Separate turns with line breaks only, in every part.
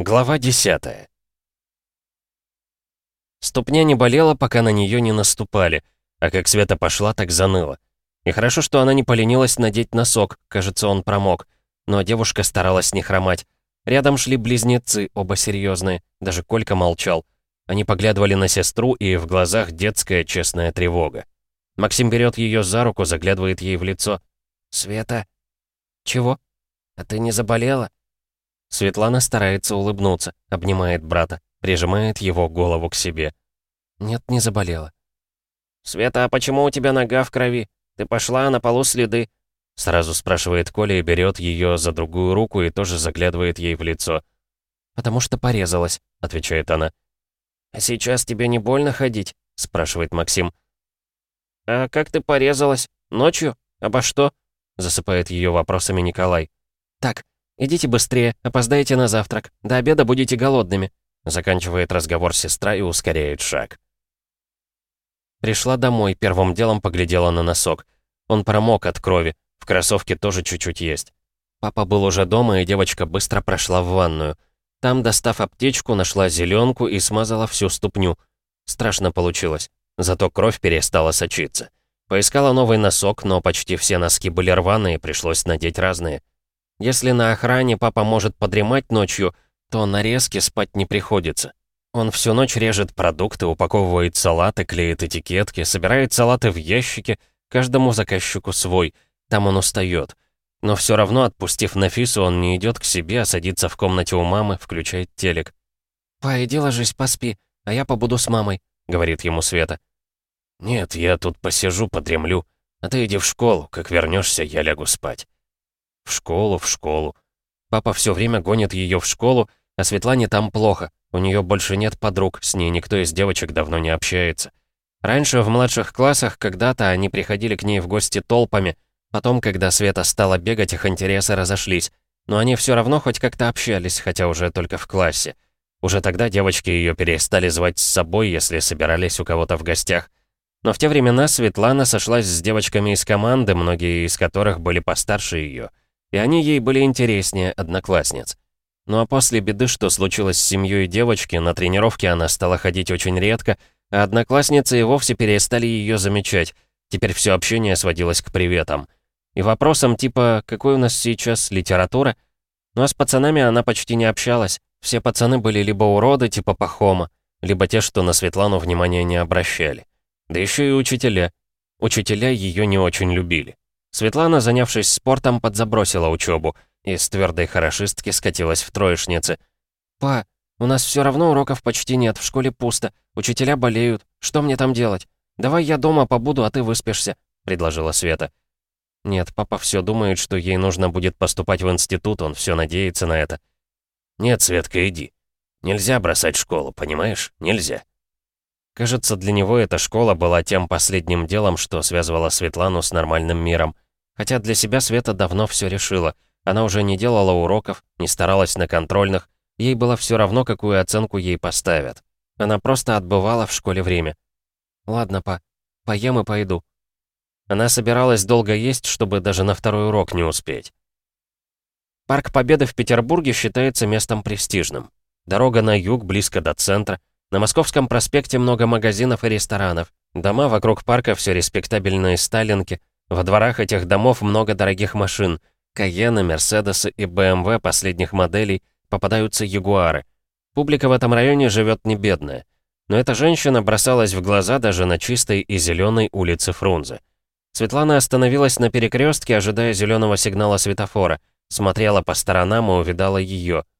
Глава 10 Ступня не болела, пока на нее не наступали, а как Света пошла, так заныла. И хорошо, что она не поленилась надеть носок, кажется, он промок. Но девушка старалась не хромать. Рядом шли близнецы, оба серьезные, даже Колька молчал. Они поглядывали на сестру, и в глазах детская честная тревога. Максим берет ее за руку, заглядывает ей в лицо. «Света?» «Чего? А ты не заболела?» Светлана старается улыбнуться, обнимает брата, прижимает его голову к себе. Нет, не заболела. «Света, а почему у тебя нога в крови? Ты пошла, а на полу следы». Сразу спрашивает Коля и берет ее за другую руку и тоже заглядывает ей в лицо. «Потому что порезалась», — отвечает она. «А сейчас тебе не больно ходить?» — спрашивает Максим. «А как ты порезалась? Ночью? Обо что?» — засыпает ее вопросами Николай. «Так, «Идите быстрее, опоздаете на завтрак. До обеда будете голодными», — заканчивает разговор сестра и ускоряет шаг. Пришла домой, первым делом поглядела на носок. Он промок от крови, в кроссовке тоже чуть-чуть есть. Папа был уже дома, и девочка быстро прошла в ванную. Там, достав аптечку, нашла зеленку и смазала всю ступню. Страшно получилось, зато кровь перестала сочиться. Поискала новый носок, но почти все носки были рваные, пришлось надеть разные. Если на охране папа может подремать ночью, то на резке спать не приходится. Он всю ночь режет продукты, упаковывает салаты, клеит этикетки, собирает салаты в ящики, каждому заказчику свой. Там он устает. Но все равно, отпустив Нафису, он не идет к себе, а садится в комнате у мамы, включает телек. «Па, иди ложись, поспи, а я побуду с мамой», — говорит ему Света. «Нет, я тут посижу, подремлю, а ты иди в школу, как вернешься, я лягу спать». В школу, в школу. Папа все время гонит ее в школу, а Светлане там плохо. У нее больше нет подруг, с ней никто из девочек давно не общается. Раньше в младших классах когда-то они приходили к ней в гости толпами, потом, когда Света стала бегать, их интересы разошлись. Но они все равно хоть как-то общались, хотя уже только в классе. Уже тогда девочки ее перестали звать с собой, если собирались у кого-то в гостях. Но в те времена Светлана сошлась с девочками из команды, многие из которых были постарше ее и они ей были интереснее одноклассниц. Ну а после беды, что случилось с семьей девочки, на тренировке она стала ходить очень редко, а одноклассницы и вовсе перестали ее замечать. Теперь все общение сводилось к приветам. И вопросам типа «какой у нас сейчас литература?» Ну а с пацанами она почти не общалась. Все пацаны были либо уроды типа Пахома, либо те, что на Светлану внимания не обращали. Да еще и учителя. Учителя ее не очень любили. Светлана, занявшись спортом, подзабросила учебу и с твердой хорошистки скатилась в троечницы. «Па, у нас все равно уроков почти нет, в школе пусто, учителя болеют, что мне там делать? Давай я дома побуду, а ты выспишься», — предложила Света. Нет, папа все думает, что ей нужно будет поступать в институт, он все надеется на это. «Нет, Светка, иди. Нельзя бросать школу, понимаешь? Нельзя». Кажется, для него эта школа была тем последним делом, что связывало Светлану с нормальным миром. Хотя для себя Света давно все решила. Она уже не делала уроков, не старалась на контрольных. Ей было все равно, какую оценку ей поставят. Она просто отбывала в школе время. «Ладно, па, поем и пойду». Она собиралась долго есть, чтобы даже на второй урок не успеть. Парк Победы в Петербурге считается местом престижным. Дорога на юг, близко до центра, на Московском проспекте много магазинов и ресторанов. Дома вокруг парка все респектабельные сталинки. Во дворах этих домов много дорогих машин. Каены, Мерседесы и БМВ последних моделей. Попадаются Ягуары. Публика в этом районе живет не бедная. Но эта женщина бросалась в глаза даже на чистой и зеленой улице Фрунзе. Светлана остановилась на перекрестке, ожидая зеленого сигнала светофора. Смотрела по сторонам и увидала ее —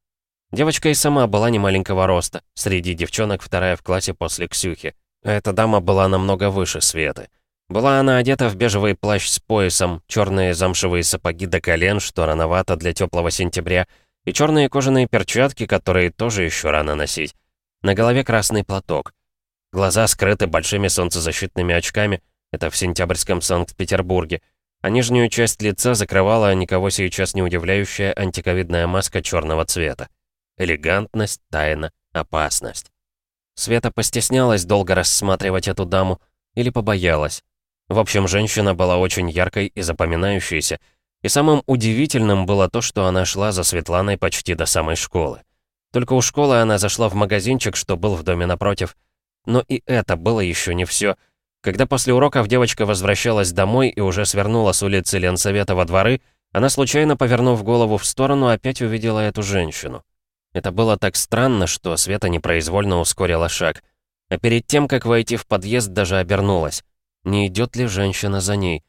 Девочка и сама была немаленького роста, среди девчонок вторая в классе после Ксюхи. эта дама была намного выше Светы. Была она одета в бежевый плащ с поясом, черные замшевые сапоги до колен, что рановато для теплого сентября, и черные кожаные перчатки, которые тоже еще рано носить. На голове красный платок. Глаза скрыты большими солнцезащитными очками, это в сентябрьском Санкт-Петербурге, а нижнюю часть лица закрывала никого сейчас не удивляющая антиковидная маска черного цвета. Элегантность, тайна, опасность. Света постеснялась долго рассматривать эту даму или побоялась. В общем, женщина была очень яркой и запоминающейся, и самым удивительным было то, что она шла за Светланой почти до самой школы. Только у школы она зашла в магазинчик, что был в доме напротив. Но и это было еще не все. Когда после уроков девочка возвращалась домой и уже свернула с улицы Ленсовета во дворы, она, случайно повернув голову в сторону, опять увидела эту женщину. Это было так странно, что Света непроизвольно ускорила шаг. А перед тем, как войти в подъезд, даже обернулась. Не идет ли женщина за ней?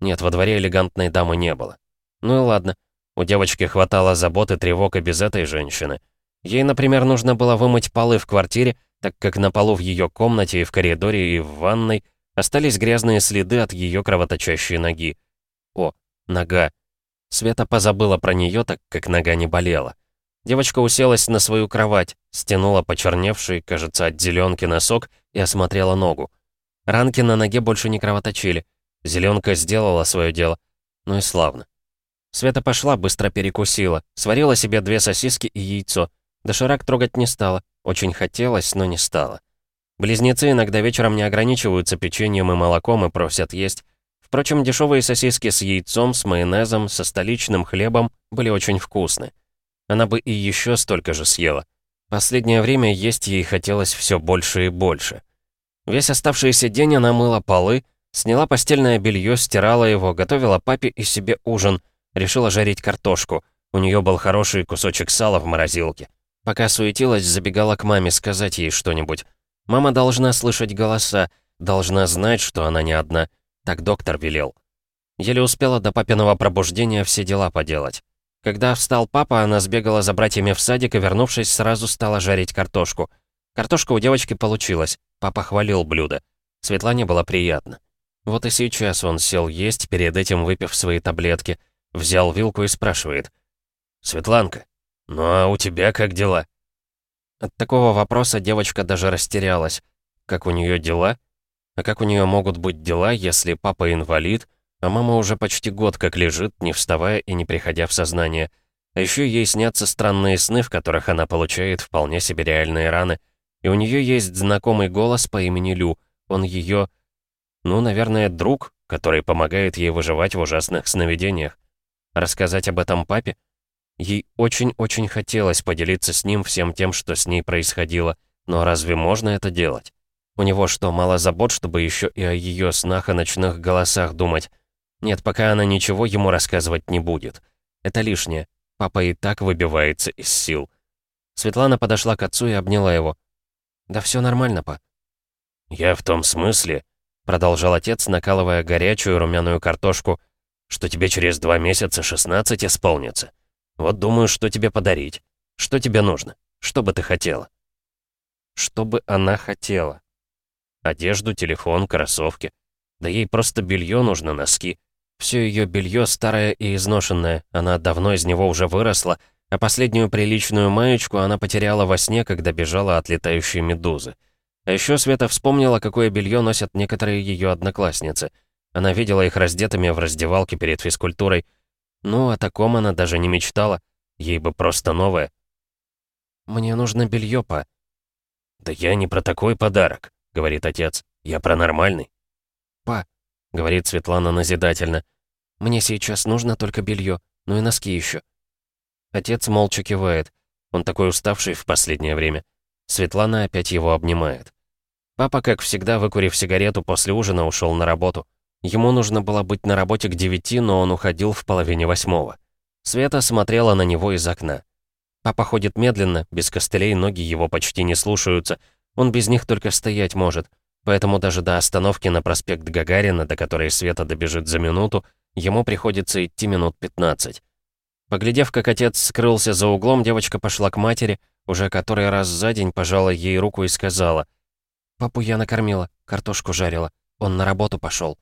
Нет, во дворе элегантной дамы не было. Ну и ладно. У девочки хватало забот и тревог и без этой женщины. Ей, например, нужно было вымыть полы в квартире, так как на полу в ее комнате и в коридоре и в ванной остались грязные следы от ее кровоточащей ноги. О, нога. Света позабыла про нее, так как нога не болела. Девочка уселась на свою кровать, стянула почерневший, кажется, от зеленки носок и осмотрела ногу. Ранки на ноге больше не кровоточили. Зеленка сделала свое дело. Ну и славно. Света пошла, быстро перекусила, сварила себе две сосиски и яйцо. Доширак трогать не стала. Очень хотелось, но не стала. Близнецы иногда вечером не ограничиваются печеньем и молоком и просят есть. Впрочем, дешевые сосиски с яйцом, с майонезом, со столичным хлебом были очень вкусны. Она бы и еще столько же съела. Последнее время есть ей хотелось все больше и больше. Весь оставшийся день она мыла полы, сняла постельное белье, стирала его, готовила папе и себе ужин, решила жарить картошку. У нее был хороший кусочек сала в морозилке. Пока суетилась, забегала к маме сказать ей что-нибудь. Мама должна слышать голоса, должна знать, что она не одна. Так доктор велел. Еле успела до папиного пробуждения все дела поделать. Когда встал папа, она сбегала за братьями в садик и, вернувшись, сразу стала жарить картошку. Картошка у девочки получилась. Папа хвалил блюдо. Светлане было приятно. Вот и сейчас он сел есть, перед этим выпив свои таблетки. Взял вилку и спрашивает. «Светланка, ну а у тебя как дела?» От такого вопроса девочка даже растерялась. Как у нее дела? А как у нее могут быть дела, если папа инвалид, а мама уже почти год как лежит, не вставая и не приходя в сознание. А еще ей снятся странные сны, в которых она получает вполне себе реальные раны. И у нее есть знакомый голос по имени Лю. Он ее, ну, наверное, друг, который помогает ей выживать в ужасных сновидениях. Рассказать об этом папе? Ей очень-очень хотелось поделиться с ним всем тем, что с ней происходило. Но разве можно это делать? У него что, мало забот, чтобы еще и о ее снах и ночных голосах думать? Нет, пока она ничего ему рассказывать не будет. Это лишнее. Папа и так выбивается из сил. Светлана подошла к отцу и обняла его. «Да все нормально, па». «Я в том смысле», — продолжал отец, накалывая горячую румяную картошку, «что тебе через два месяца 16 исполнится. Вот думаю, что тебе подарить. Что тебе нужно? Что бы ты хотела?» Что бы она хотела? Одежду, телефон, кроссовки. Да ей просто белье нужно, носки. Все ее белье старое и изношенное, она давно из него уже выросла, а последнюю приличную маечку она потеряла во сне, когда бежала от летающей медузы. А еще Света вспомнила, какое белье носят некоторые ее одноклассницы. Она видела их раздетыми в раздевалке перед физкультурой. Ну, о таком она даже не мечтала. Ей бы просто новое. «Мне нужно белье, па». «Да я не про такой подарок», — говорит отец. «Я про нормальный».
«Па, говорит Светлана назидательно. «Мне сейчас нужно только белье, ну и носки еще».
Отец молча кивает. Он такой уставший в последнее время. Светлана опять его обнимает. Папа, как всегда, выкурив сигарету, после ужина ушел на работу. Ему нужно было быть на работе к девяти, но он уходил в половине восьмого. Света смотрела на него из окна. Папа ходит медленно, без костылей ноги его почти не слушаются. Он без них только стоять может. Поэтому даже до остановки на проспект Гагарина, до которой Света добежит за минуту, ему приходится идти минут 15. Поглядев, как отец скрылся за углом, девочка пошла к матери, уже который раз за день пожала ей руку и сказала, «Папу я накормила, картошку жарила, он на работу пошел.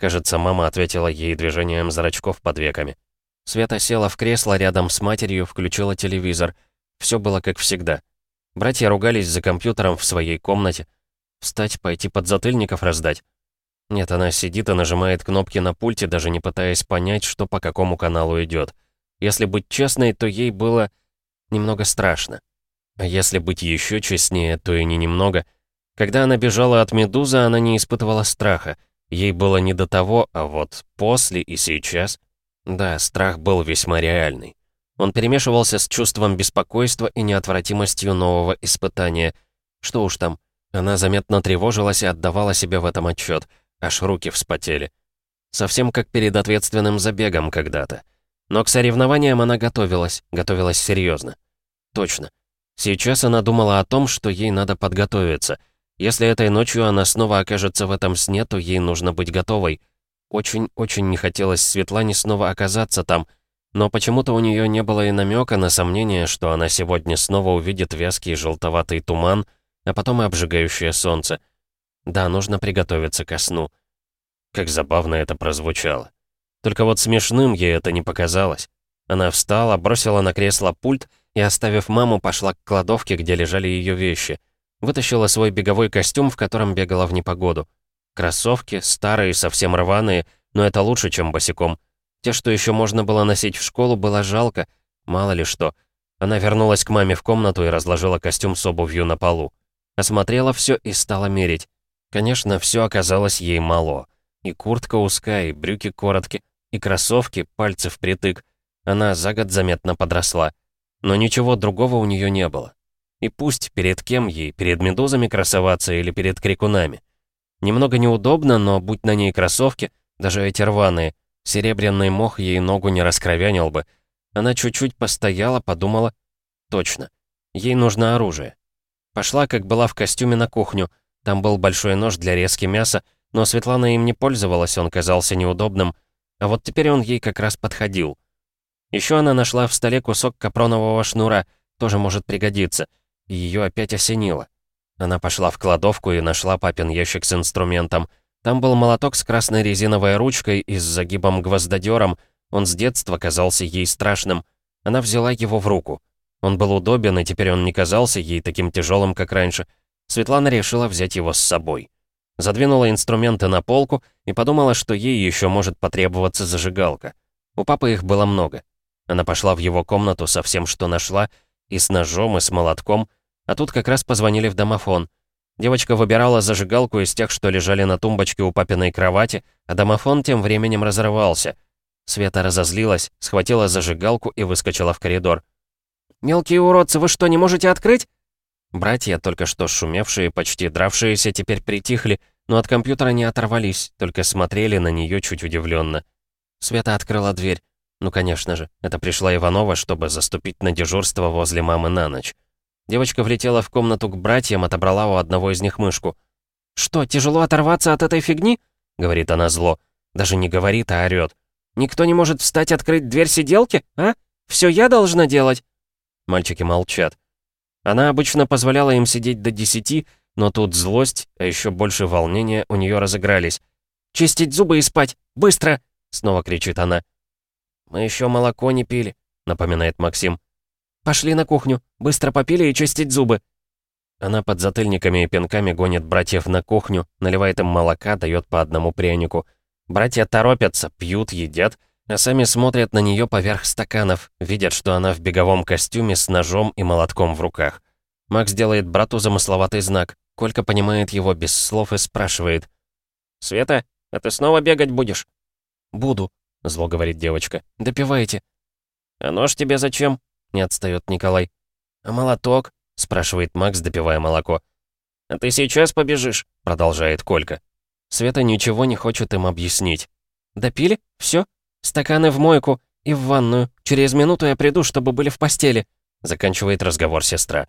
Кажется, мама ответила ей движением зрачков под веками. Света села в кресло рядом с матерью, включила телевизор. Все было как всегда. Братья ругались за компьютером в своей комнате. Встать, пойти под затыльников раздать? Нет, она сидит и нажимает кнопки на пульте, даже не пытаясь понять, что по какому каналу идет. Если быть честной, то ей было немного страшно. А если быть еще честнее, то и не немного. Когда она бежала от Медузы, она не испытывала страха. Ей было не до того, а вот после и сейчас... Да, страх был весьма реальный. Он перемешивался с чувством беспокойства и неотвратимостью нового испытания. Что уж там, она заметно тревожилась и отдавала себе в этом отчет, аж руки вспотели. Совсем как перед ответственным забегом когда-то. Но к соревнованиям она готовилась, готовилась серьезно. Точно. Сейчас она думала о том, что ей надо подготовиться. Если этой ночью она снова окажется в этом сне, то ей нужно быть готовой. Очень-очень не хотелось Светлане снова оказаться там — но почему-то у нее не было и намека на сомнение, что она сегодня снова увидит вязкий желтоватый туман, а потом и обжигающее солнце. Да, нужно приготовиться ко сну. Как забавно это прозвучало. Только вот смешным ей это не показалось. Она встала, бросила на кресло пульт и, оставив маму, пошла к кладовке, где лежали ее вещи. Вытащила свой беговой костюм, в котором бегала в непогоду. Кроссовки, старые, совсем рваные, но это лучше, чем босиком — те, что еще можно было носить в школу, было жалко, мало ли что. Она вернулась к маме в комнату и разложила костюм с обувью на полу. Осмотрела все и стала мерить. Конечно, все оказалось ей мало. И куртка узкая, и брюки короткие, и кроссовки, пальцы впритык. Она за год заметно подросла. Но ничего другого у нее не было. И пусть перед кем ей, перед медузами красоваться или перед крикунами. Немного неудобно, но будь на ней кроссовки, даже эти рваные, Серебряный мох ей ногу не раскровянил бы. Она чуть-чуть постояла, подумала. Точно. Ей нужно оружие. Пошла, как была в костюме, на кухню. Там был большой нож для резки мяса, но Светлана им не пользовалась, он казался неудобным. А вот теперь он ей как раз подходил. Еще она нашла в столе кусок капронового шнура, тоже может пригодиться. И ее опять осенило. Она пошла в кладовку и нашла папин ящик с инструментом — там был молоток с красной резиновой ручкой и с загибом-гвоздодером. Он с детства казался ей страшным. Она взяла его в руку. Он был удобен, и теперь он не казался ей таким тяжелым, как раньше. Светлана решила взять его с собой. Задвинула инструменты на полку и подумала, что ей еще может потребоваться зажигалка. У папы их было много. Она пошла в его комнату со всем, что нашла, и с ножом, и с молотком, а тут как раз позвонили в домофон — Девочка выбирала зажигалку из тех, что лежали на тумбочке у папиной кровати, а домофон тем временем разорвался. Света разозлилась, схватила зажигалку и выскочила в коридор. «Мелкие уродцы, вы что, не можете открыть?» Братья, только что шумевшие, почти дравшиеся, теперь притихли, но от компьютера не оторвались, только смотрели на нее чуть удивленно. Света открыла дверь. Ну, конечно же, это пришла Иванова, чтобы заступить на дежурство возле мамы на ночь. Девочка влетела в комнату к братьям, отобрала у одного из них мышку. «Что, тяжело оторваться от этой фигни?» — говорит она зло. Даже не говорит, а орёт. «Никто не может встать открыть дверь сиделки, а? Все я должна делать?» Мальчики молчат. Она обычно позволяла им сидеть до десяти, но тут злость, а еще больше волнения у нее разыгрались. «Чистить зубы и спать! Быстро!» — снова кричит она. «Мы еще молоко не пили», — напоминает Максим. «Пошли на кухню. Быстро попили и чистить зубы». Она под затыльниками и пинками гонит братьев на кухню, наливает им молока, дает по одному прянику. Братья торопятся, пьют, едят, а сами смотрят на нее поверх стаканов, видят, что она в беговом костюме с ножом и молотком в руках. Макс делает брату замысловатый знак. Колька понимает его без слов и спрашивает. «Света, а ты снова бегать будешь?» «Буду», — зло говорит девочка. «Допивайте». «А нож тебе зачем?» Не отстает Николай. «А молоток?» — спрашивает Макс, допивая молоко. «А ты сейчас побежишь?» — продолжает Колька. Света ничего не хочет им объяснить. «Допили? Все? Стаканы в мойку и в ванную. Через минуту я приду, чтобы были в постели», — заканчивает разговор сестра.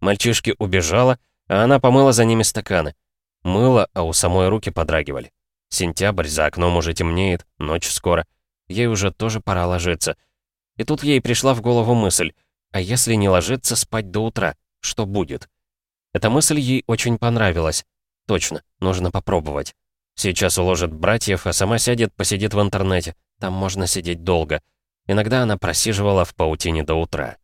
Мальчишки убежала, а она помыла за ними стаканы. Мыла, а у самой руки подрагивали. Сентябрь, за окном уже темнеет, ночь скоро. Ей уже тоже пора ложиться — и тут ей пришла в голову мысль, а если не ложиться спать до утра, что будет? Эта мысль ей очень понравилась. Точно, нужно попробовать. Сейчас уложит братьев, а сама сядет, посидит в интернете. Там можно сидеть долго. Иногда она просиживала в паутине до утра.